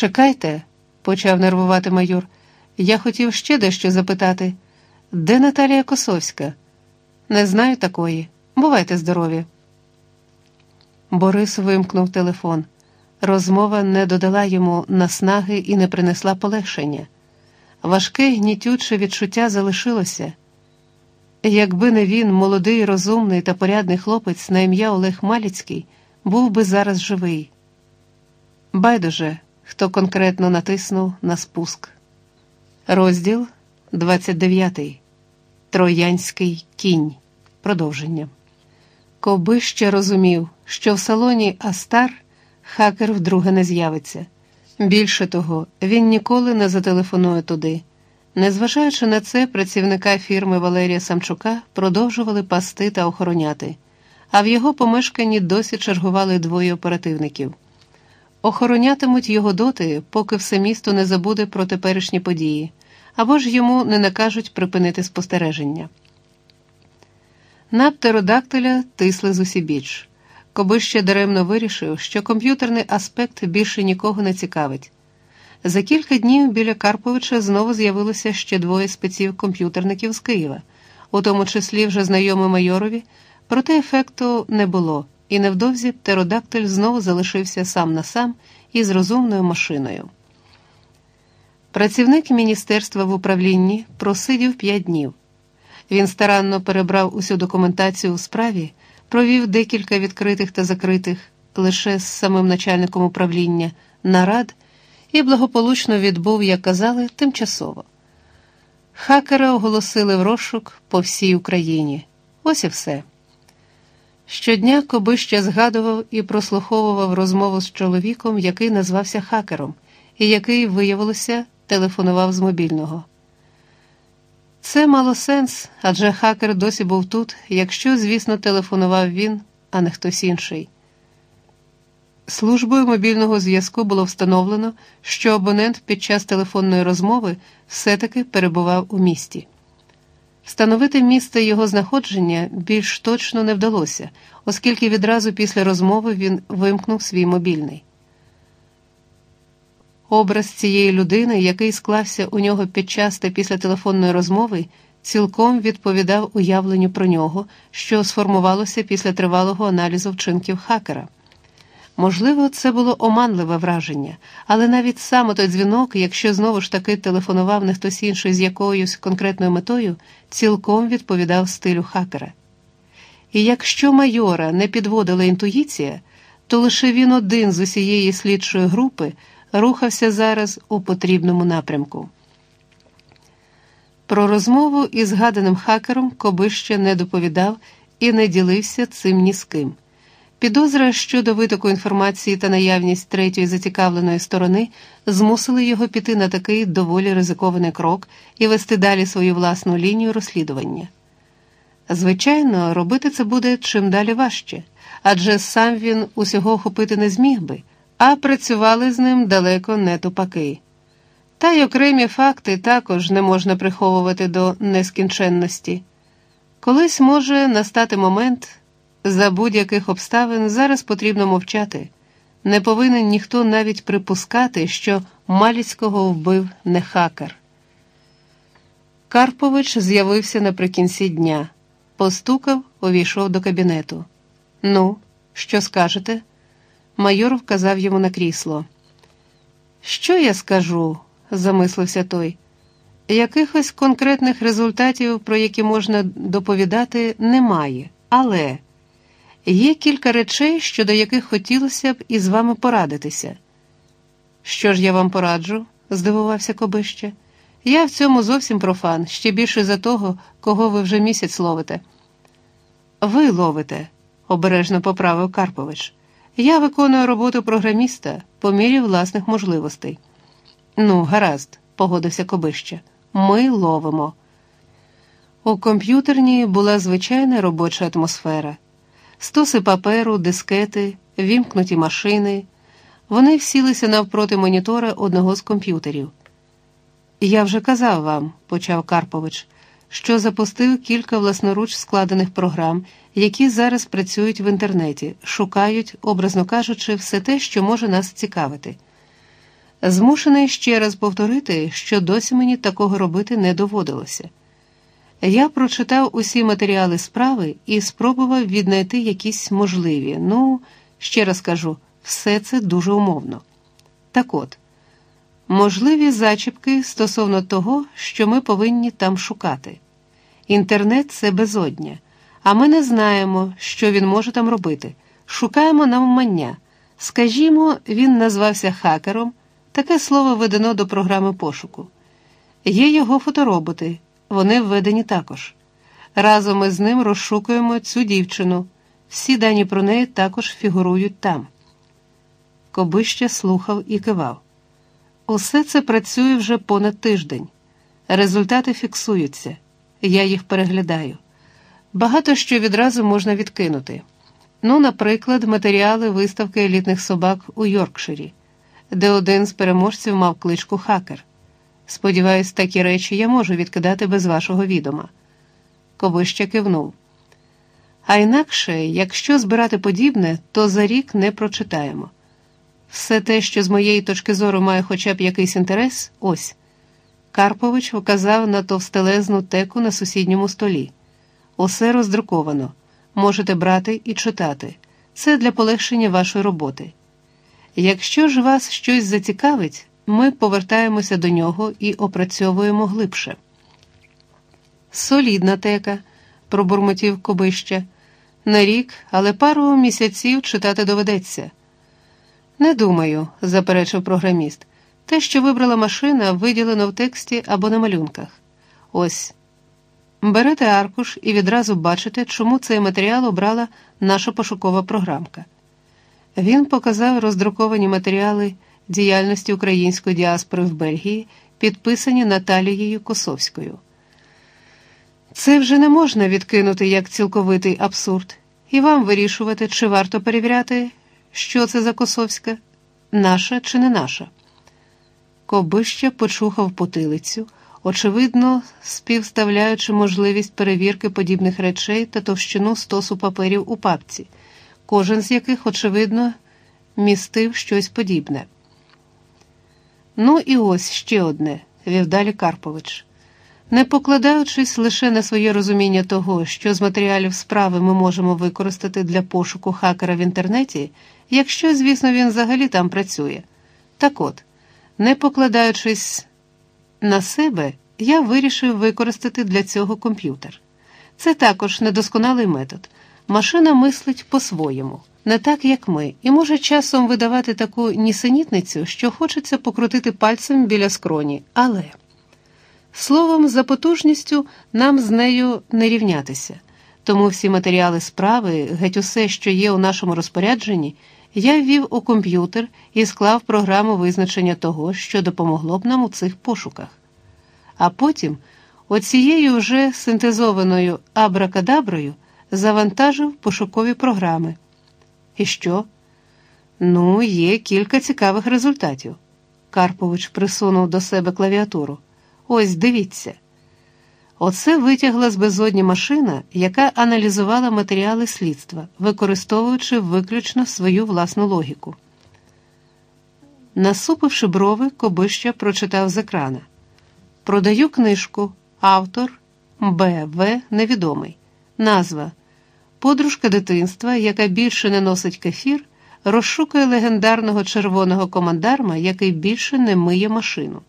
Чекайте, почав нервувати майор. Я хотів ще дещо запитати. Де Наталія Косовська? Не знаю такої. Бувайте здорові. Борис вимкнув телефон. Розмова не додала йому наснаги і не принесла полегшення. Важке гнітюче відчуття залишилося. Якби не він, молодий, розумний та порядний хлопець на ім'я Олег Маліцький, був би зараз живий. Байдуже, хто конкретно натиснув на спуск. Розділ 29. Троянський кінь. Продовження. Коби ще розумів, що в салоні Астар хакер вдруге не з'явиться. Більше того, він ніколи не зателефонує туди. Незважаючи на це, працівника фірми Валерія Самчука продовжували пасти та охороняти, а в його помешканні досі чергували двоє оперативників. Охоронятимуть його доти, поки все місто не забуде про теперішні події, або ж йому не накажуть припинити спостереження. На птеродактиля тисли з усібіч. Коби ще даремно вирішив, що комп'ютерний аспект більше нікого не цікавить. За кілька днів біля Карповича знову з'явилося ще двоє спеців-комп'ютерників з Києва, у тому числі вже знайомі майорові, проте ефекту не було, і невдовзі птеродактиль знову залишився сам на сам із розумною машиною. Працівник міністерства в управлінні просидів п'ять днів. Він старанно перебрав усю документацію у справі, провів декілька відкритих та закритих лише з самим начальником управління нарад і благополучно відбув, як казали, тимчасово. Хакера оголосили в розшук по всій Україні. Ось і все. Щодня Коби ще згадував і прослуховував розмову з чоловіком, який назвався хакером, і який, виявилося, телефонував з мобільного. Це мало сенс, адже хакер досі був тут, якщо, звісно, телефонував він, а не хтось інший. Службою мобільного зв'язку було встановлено, що абонент під час телефонної розмови все-таки перебував у місті. Встановити місце його знаходження більш точно не вдалося, оскільки відразу після розмови він вимкнув свій мобільний. Образ цієї людини, який склався у нього під час та після телефонної розмови, цілком відповідав уявленню про нього, що сформувалося після тривалого аналізу вчинків хакера. Можливо, це було оманливе враження, але навіть сам той дзвінок, якщо знову ж таки телефонував не хтось інший з якоюсь конкретною метою, цілком відповідав стилю хакера. І якщо майора не підводила інтуїція, то лише він один з усієї слідчої групи рухався зараз у потрібному напрямку. Про розмову із згаданим хакером Коби ще не доповідав і не ділився цим ні з ким. Підозра щодо витоку інформації та наявність третьої зацікавленої сторони змусили його піти на такий доволі ризикований крок і вести далі свою власну лінію розслідування. Звичайно, робити це буде чим далі важче, адже сам він усього охопити не зміг би, а працювали з ним далеко не тупаки. Та й окремі факти також не можна приховувати до нескінченності. Колись може настати момент. За будь-яких обставин зараз потрібно мовчати. Не повинен ніхто навіть припускати, що Маліцького вбив не хакер. Карпович з'явився наприкінці дня, постукав, увійшов до кабінету. Ну, що скажете? Майор вказав йому на крісло. Що я скажу? замислився той. Якихось конкретних результатів, про які можна доповідати, немає, але. Є кілька речей, щодо яких хотілося б із вами порадитися. Що ж я вам пораджу? здивувався Кобище. Я в цьому зовсім профан, ще більше за того, кого ви вже місяць ловите. Ви ловите, обережно поправив Карпович. Я виконую роботу програміста по мірі власних можливостей. Ну, гаразд, погодився Кобище. Ми ловимо. У комп'ютерній була звичайна робоча атмосфера стоси паперу, дискети, вімкнуті машини. Вони всілися навпроти монітора одного з комп'ютерів. Я вже казав вам, почав Карпович, що запустив кілька власноруч складених програм, які зараз працюють в інтернеті, шукають, образно кажучи, все те, що може нас цікавити. Змушений ще раз повторити, що досі мені такого робити не доводилося. Я прочитав усі матеріали справи і спробував віднайти якісь можливі. Ну, ще раз кажу, все це дуже умовно. Так от, можливі зачіпки стосовно того, що ми повинні там шукати. Інтернет це безодня, а ми не знаємо, що він може там робити. Шукаємо навмання. Скажімо, він назвався хакером, таке слово введено до програми пошуку. Є його фотороботи, вони введені також. Разом із ним розшукуємо цю дівчину. Всі дані про неї також фігурують там. Кобище слухав і кивав. Усе це працює вже понад тиждень. Результати фіксуються, я їх переглядаю. Багато що відразу можна відкинути. Ну, наприклад, матеріали виставки елітних собак у Йоркширі, де один з переможців мав кличку Хакер. Сподіваюсь, такі речі я можу відкидати без вашого відома. Ковища кивнув. А інакше, якщо збирати подібне, то за рік не прочитаємо. Все те, що з моєї точки зору має хоча б якийсь інтерес, ось. Карпович вказав на товстелезну теку на сусідньому столі. Усе роздруковано. Можете брати і читати. Це для полегшення вашої роботи. Якщо ж вас щось зацікавить, ми повертаємося до нього і опрацьовуємо глибше. Солідна тека, пробурмотів Кобища. На рік, але пару місяців читати доведеться. Не думаю, заперечив програміст. Те, що вибрала машина, виділено в тексті або на малюнках. Ось. Берете аркуш і відразу бачите, чому цей матеріал обрала наша пошукова програмка. Він показав роздруковані матеріали діяльності української діаспори в Бельгії, підписані Наталією Косовською. Це вже не можна відкинути як цілковитий абсурд, і вам вирішувати, чи варто перевіряти, що це за Косовська, наша чи не наша. Кобища почухав потилицю, очевидно, співставляючи можливість перевірки подібних речей та товщину стосу паперів у папці, кожен з яких, очевидно, містив щось подібне. Ну і ось ще одне, вів далі Карпович. Не покладаючись лише на своє розуміння того, що з матеріалів справи ми можемо використати для пошуку хакера в інтернеті, якщо, звісно, він взагалі там працює. Так от, не покладаючись на себе, я вирішив використати для цього комп'ютер. Це також недосконалий метод. Машина мислить по-своєму, не так, як ми, і може часом видавати таку нісенітницю, що хочеться покрутити пальцем біля скроні, але. Словом, за потужністю нам з нею не рівнятися, тому всі матеріали справи, геть усе, що є у нашому розпорядженні, я ввів у комп'ютер і склав програму визначення того, що допомогло б нам у цих пошуках. А потім, оцією вже синтезованою абракадаброю, завантажив пошукові програми. І що? Ну, є кілька цікавих результатів. Карпович присунув до себе клавіатуру. Ось дивіться. Оце витягла з безодні машина, яка аналізувала матеріали слідства, використовуючи виключно свою власну логіку. Насупивши брови, Кобища прочитав з екрана. Продаю книжку. Автор Б.В. Невідомий. Назва Подружка дитинства, яка більше не носить кефір, розшукує легендарного червоного командарма, який більше не миє машину.